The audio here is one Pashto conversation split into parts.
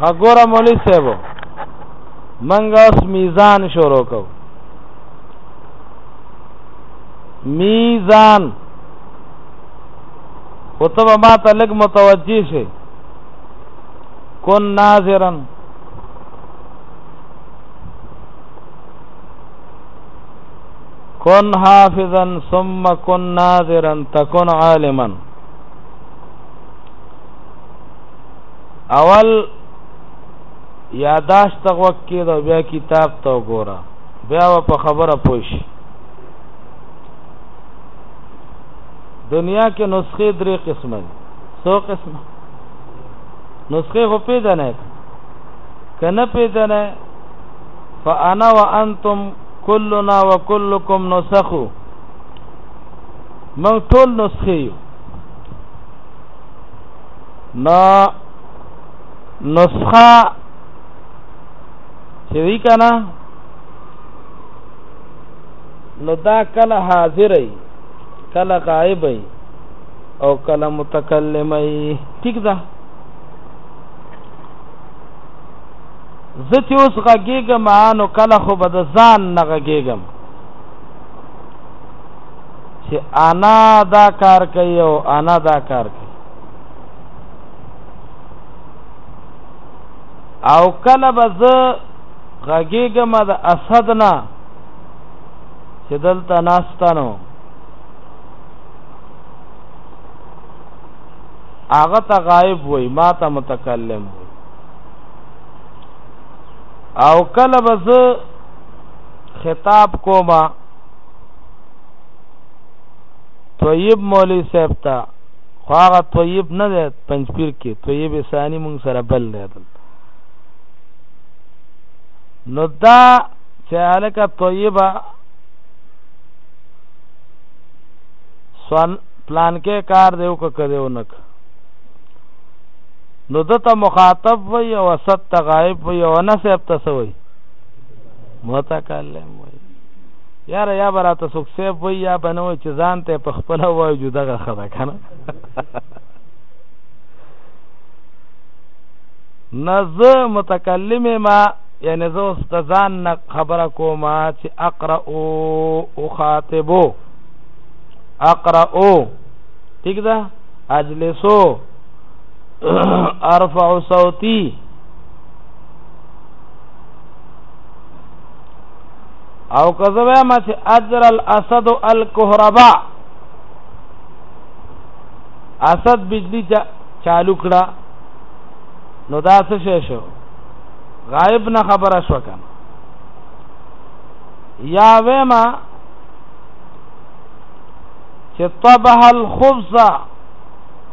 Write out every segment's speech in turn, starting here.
خګوره مولوی صاحب منګه اوس میزان شروع کو میزان او ته ما ته لګ متوجی شي کون ناظرن کن حافظا ثم کن ناظرا تکن عالما اول یاداشت تغوک کې دا بیا کتاب ته وګوره بیا په خبره پوښ دنیا کې نسخې درې قسمه دي څو قسمه نسخې خو پیدا نه کنه پیدا نه فانا وانتم کلنا وکلکم نسخ موږ ټول نسخه یو نو نسخه چې وی کنه نو دا کله حاضر ای کله غائب ای او کله متکلم ای ٹھیک ده زه چې اوس غږېږم نو کله خو به د ځان نه غږېږم چې انا دا کار کوي او انا دا کار کوي او کله به زه غږېږم د اسد نه چې دلته ناستانو هغه ته غایب وای ما ته متکلم وای او کله به زه خطاب کوما طیب مولوی صاحب ته خو هغه طیب نه دی پنځپیر کې طیب ثانی مونږ سره بل دی نو دا چې هلکه طیبه سوان پلان کې کار دیو که کدیو نک نو ده ته مخاطب وي او اسد ته غائب وي او انس اب ته سوي متکلم وي یاره یا برا ته څوک سیب وي یا به نه وي چې ځان ته په خپل وایي جو دغه خبره کنه نز متکلم ما یعنی زه اوس د ځان نه خبره کوم چې اقرا او اخاطبو اقرا او ٹھیک ده اجلسو ارفع صوتي او کذب ما چې اجر الاسد الكهرباء اسد بجلی چا چالو کړه نو دا څه شې شو غائب نه خبره شو کنه یا وېما چې طبح الخبز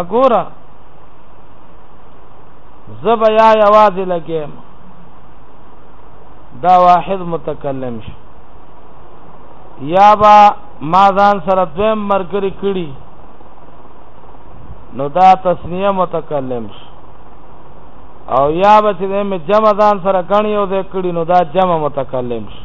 اګوره زبا یا یوازې لګیم دا واحد متکلم شي یا با ما ځان سره دویم مرګري کړي نو دا تسنیه متکلم شي او یا به چې مې جمع ځان سره کڼي او د کړي نو دا جمع متکلم شي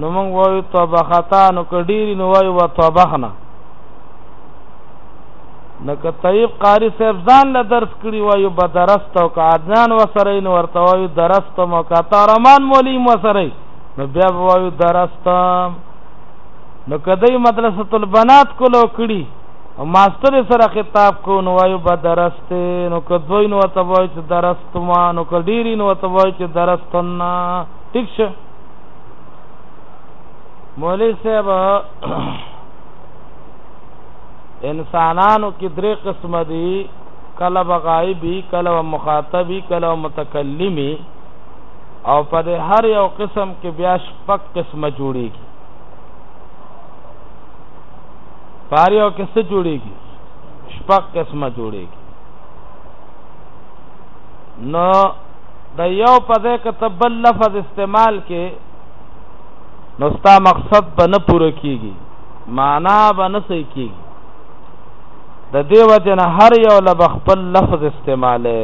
نو موږ وایو طبختان او کډيري نو وایو وطبخنا نو که طيب قاری صاحب ځان له درس کړی وایو بدرست او که عدنان وسره نو ورته وایو درست مو که تارمان مولیم وسره نو بیا وایو درست نو کدی مدرسه البنات کولو کړی او ماستر سره خطاب کو نو وایو به درست نو که دوی نو ته وایي چې درست ما نو که ډیری نو ته وایي چې درستنا ټیک شه مولی صاحب انسانانو کې درې قسم دي کله بغایبی کله مخاطبی کله متکلمی او په دې هر یو قسم کې بیا شپږ قسمه جوړیږي پار یو کې څه جوړیږي شپږ قسمه جوړیږي نو د یو په ځای که ته بل لفظ استعمال کې نو ستا مقصد به نه پوره کیږي معنا به نه صحیح کیږي د دې وجنه هر یو لب خپل لفظ استعماله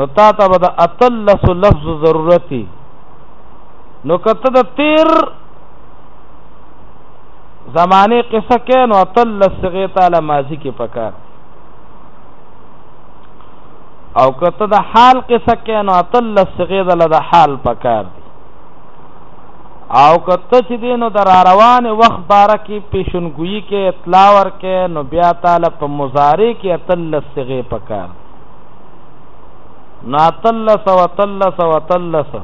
نو تا ته به د اتلس لفظ ضرورتي نو کته د تیر زمانه قصه کې نو اتلس صيغه تعالی ماضی کې پکار او کته د حال قصه کې نو اتل صغه د لد حال پکار دی او کته چې دینو در روان وخت بار کې پیشنګویی کې اطلاع ور کې نو بیا تعالی په مضارع کې اتل صغه پکار نو اتل سو اتل سو اتل سو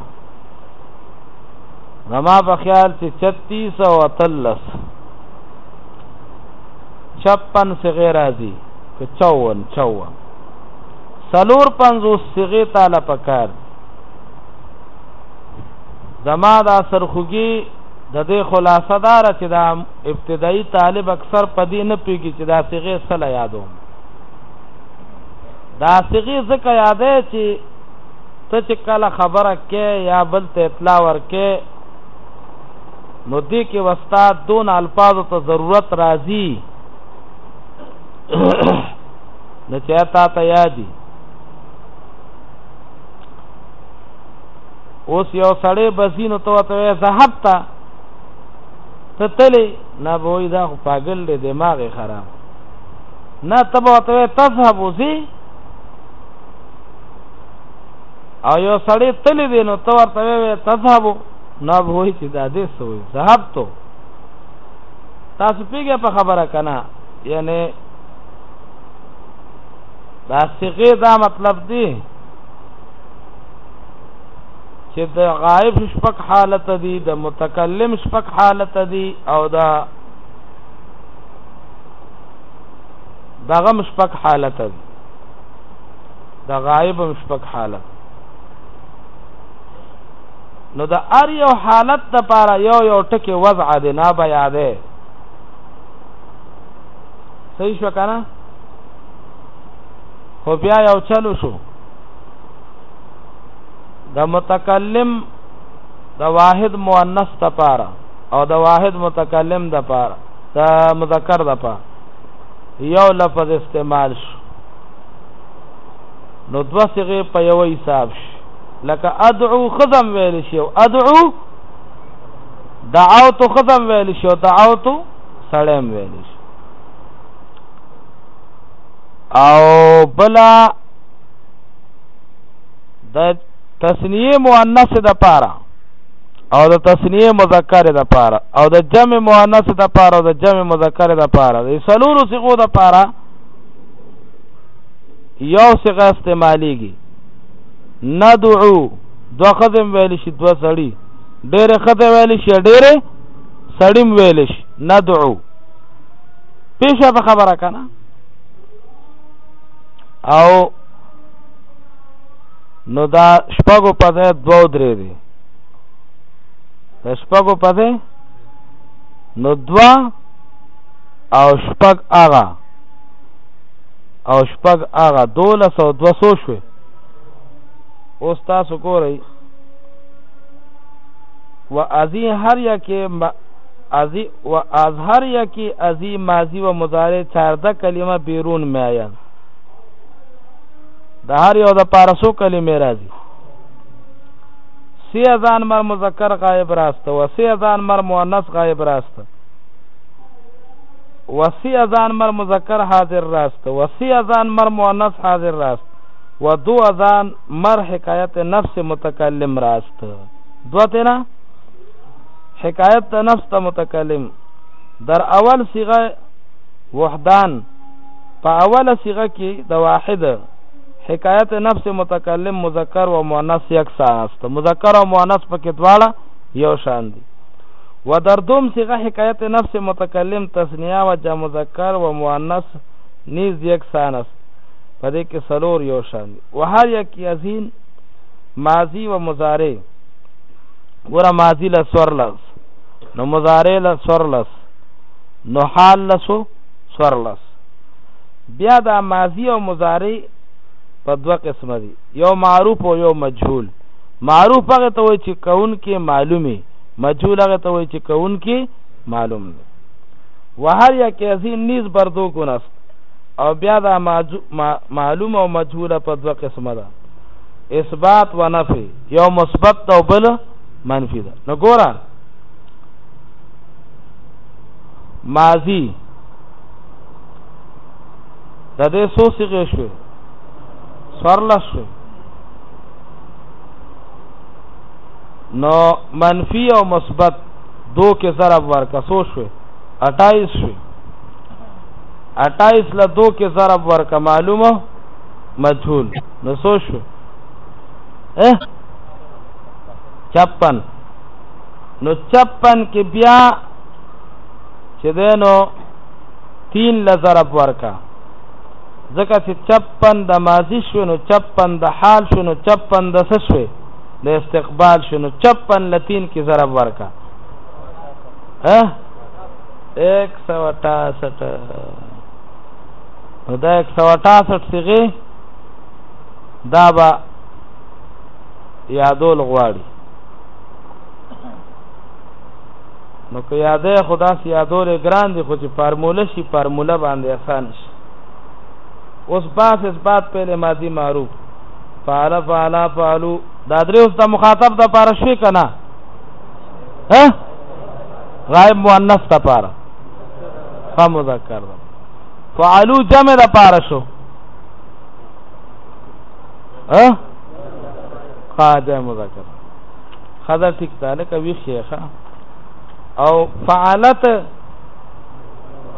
زما په خیال چې 36 او 33 56 صغه راځي که چون چون سلور پنځوس صیغې تاله پکار زما دا سرخوږي د دې خلاصه دار چې دا ابتدایي طالب اکثر په دې نه پیږي چې دا صيغه سره یادو دا صيغه ځکه یادې چې ته چې کله خبره کې یا بل ته اطلاع ورکې نو دې کې وستا دون الفاظ ته ضرورت راځي نه چا تا ته یادي اوس یو سړی بزینو ته ته ذهبت ته تلې نه وای دا پاگل دی دماغ خراب نه تبو ته تذهب وزي او یو سړی تلې دی نو ته ورته تذهب نه وای چې دا دې سوې ذهبت تاسو پیګه په خبره کنه یعنی دا صيغه دا مطلب دی چې د غائب شپک حالت دی د متکلم شپک حالت دی او دا دغه مشپک حالت دی د غائب مشپک حالت نو د ار یو حالت د پاره یو یو ټکی وضع دی نه بیا دی صحیح شو کنه خو بیا یو چلو شو د متکلم د واحد مؤنث د پاره او د واحد متکلم د پاره د مذکر د پاره یو لفظ استعمال شو نو دوه صيغه په یو حساب شي لکه ادعو خزم ویل شي او ادعو دعوت خزم ویل شي او دعوت سړیم ویل شي او بلا د تسنیه مؤنث د پاره او د تسنیه مذکر د پاره او د جمع مؤنث د پاره او د جمع مذکر د پاره د سلورو صيغو د پاره یو صيغه استعماليږي ندعو دو خزم ویل شي دو سړي ډېر خزه ویل شي ډېر سړیم ویل شي ندعو پیشه په خبره کنه او نو دا شپږو په ځای دوه درې دی دا شپږو په ځای نو دوه او شپږ هغه او شپږ هغه دولس او دوه سو شوې اوس تاسو ګورئ و ازي هر یا کې ازي و از هر یا کې ازي ماضي و مضارع 14 کلمه بیرون میاین د هر یو د پارسو کلمې راځي سی ازان مر مذکر غایب راسته و سی ازان مر مؤنث غایب راسته وصی اذان مر مذکر حاضر راست وصی اذان مر مؤنث حاضر راست و دو اذان مر حکایت نفس متکلم راست دو تینا حکایت تا نفس تا متکلم در اول صیغه وحدان په اوله صیغه کې د واحد حکایت نفس متکلم مذکر و مؤنث یک ساست مذکر و مؤنث پکې دواړه یو شان دي و در دوم صیغه حکایت نفس متکلم تثنیه و جمع مذکر و مؤنث نیز یک سان است په دې کې څلور یو شان دي و هر یکی از این ماضی و مضارع ګوره ماضی له سورلس نو مضارع له سورلس نو حال له سو سورلس بیا دا ماضی او مضارع په دوه قسمه دي یو معروف او یو مجهول معروف هغه ته وایي چې کون کې معلومي مجهول هغه ته وایي چې کوونکی معلوم دی وهر یا کیسی نیز بر دو گون است او بیا دا معلوم او مجهوله په دوه قسمه ده اثبات و نفی یو مثبت ده او بل منفی ده نو ګوره ماضی د دې سو سیغه شوه سرلس شوه نو منفی او مثبت دو کې ضرب ورکا سو شو 28 شو 28 له دو کې ضرب ورکا معلومه مجهول نو سو شو اه 56 نو 56 کې بیا چې دینو 3 له ضرب ورکا ځکه چې چپن د ماضی شو نو چپن د حال شو نو چپن د څه شو د استقبال شو نو چپن لتین کې ضرب ورکا ها 168 نو دا 168 صيغه دا با یادول غواړي نو که یادې خدا سي یادول ګران دي خو چې فارموله شي فارموله باندې آسان شي اوس باس اثبات فعل ماضی معروف فعل فعل فعلوا دا درې اوس د مخاطب د پاره شوي که نه غائب مؤنث د پاره ښه مذکر ده فعلو جمع د پاره شو ها قاعده مذکر خدا ټیک ده لکه وی شیخه او فعلت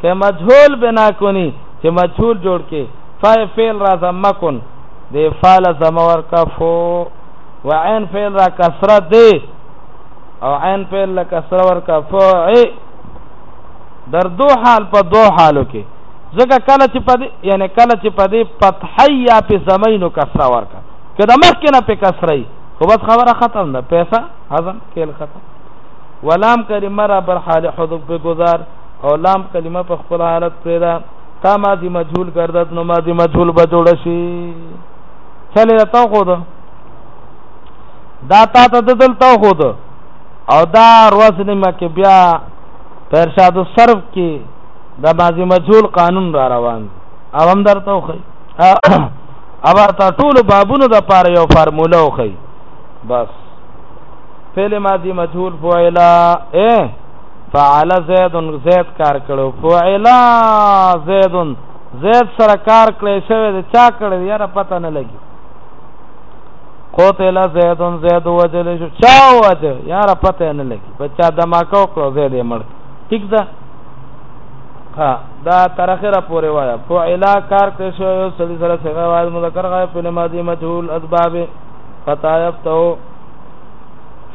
که مجهول بنا کنی چې مجهول جوړ کې فای فعل را ضمه کن دی فعل ضمه ورکا فو و عین فعل را کسره دی او عین فعل له کسره ورکا فو ای در دو حال په دو حالو کې ځکه کله چې پدې یعنی کله چې پدې فتحیا په زمینو کسره ورکا کله مخ کې نه په کسره خو بس خبره ختم ده پیسې هضم کېل ختم ولام کلمه را بر حال حذف بگذار او لام کلمه په خپل حالت پیدا تا ماضی مجهول گردد نو ماضی مجهول به جوړ شي چلے تا خو دا دا تا ته دل تا خو دا او دا روزنه مکه بیا پرشاد الصرف کې د ماضی مجهول قانون را روان او هم درته خو ابا تا ټول بابونو د پاره یو فارموله وخی بس فعل ماضی مجهول فعلا اے فعل زید زید کار کړو فعل زید زید سره کار کړی شوی د چا کړی یاره پته نه لګي قتل زید زید وجل شو چا وجه یاره پته نه لګي په چا دماکو کړو زید یې مړ ٹھیک ده ها دا تر اخره پورې وایا فعل کار کړی شوی یو سړي سره څنګه واحد مذکر غایب په ماضی مجهول اسباب فتایفتو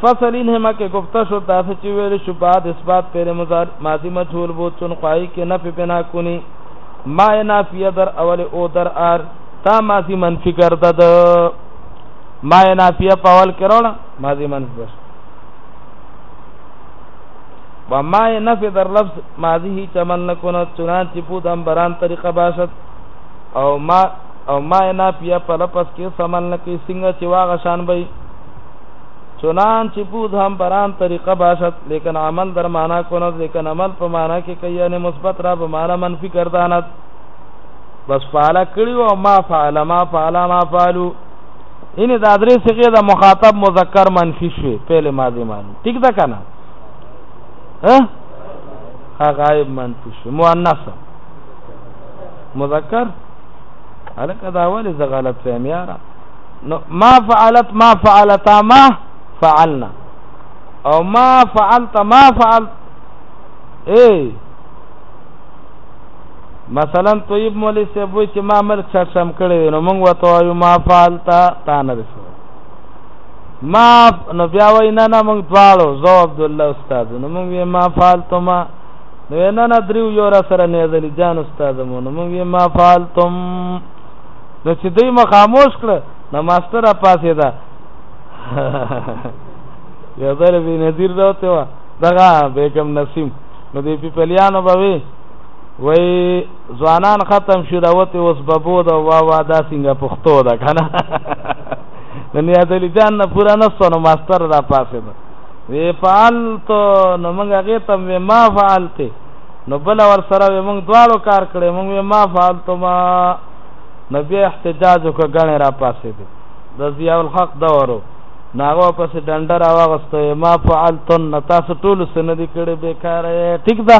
فصل انه مه کې گفته شد داسې چې ویل شو بعد اثبات فعل مضارع ماضی مجهول بود چون خواهی که نفی بنا کنی ما نافیه در اول او در آر تا ماضی منفی کرده ده ما نافیه په اول کې راوړه ماضی منفی بس و ما نفی در لفظ ماضی هیچ عمل نکنه چنانچه بود هم بران طریقه باشد او ما او ما نه پیا په لپس کې سمل نه کې څنګه چې واغه شان وي چنانچه بود هم بر آن طریقه باشد لیکن عمل در معنی کند لیکن عمل په معنی کې کوي یعنی مثبت را به معنی منفي ګرداند بس فعل کړي او ما فعل ما فعل ما فعلو ان دا درې څخه د مخاطب مذکر منفي شوي پهل ماضي معنی ٹھیک ده کنه ها غائب منفي شوي مؤنث مذکر الکه دا ولې زغلط فهم یاره نو ما فعلت ما فعلتا ما فعلنا او ما فعلت ما فعلت اے مثلا طيب مولوی صاحب وی چې ما ملک شر شم کړی نو موږ وته وایو ما فعلت تا نه رسو ما نو بیا وای نه نه موږ دواړو زو عبد الله استاد نو موږ ما فعلت ما نو نه نه دریو یو را سره نه ځلی جان استاد مو نو موږ ما فعلتم نو چې دوی مخ خاموش کړ نو ماستر پاسې ده یو ځل به نذیر دا ته وا دغه بیگم نسیم نو دی په پلیانو به وی وای ځوانان ختم شو راوته اوس ببو دا وا وا دا څنګه پښتو ده کنه نن یا دلی جان نه پورا نه سونو ماستر را پاسه ده وی فعلت نو موږ هغه ته وی ما فعلت نو بل ور سره موږ دواړو کار کړې موږ ما فعلت ما نو بیا احتجاج وکړ غنې را پاسې دي د ضیاء الحق دورو ناغه پس ډنډر واغسته ما فعلتن تاسو ټول سن دي کړي بیکار ټیک ده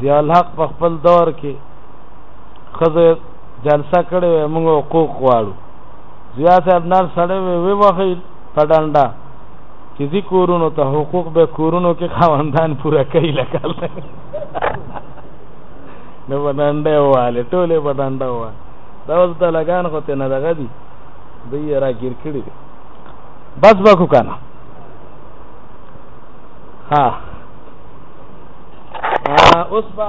ضیاء الحق په خپل دور کې خزه جلسه کړي موږ حقوق غواړو ضیاء صاحب نار سره وی وخی په ډنډا چې دې کورونو ته حقوق به کورونو کې خواندان پوره کوي لکه نو په دنده وواله ټولې په دنده وواله دا اوس دلګان خو ته نه دغه دي دوی یې راګیر کړي دي بس به کو کنه ها اوس به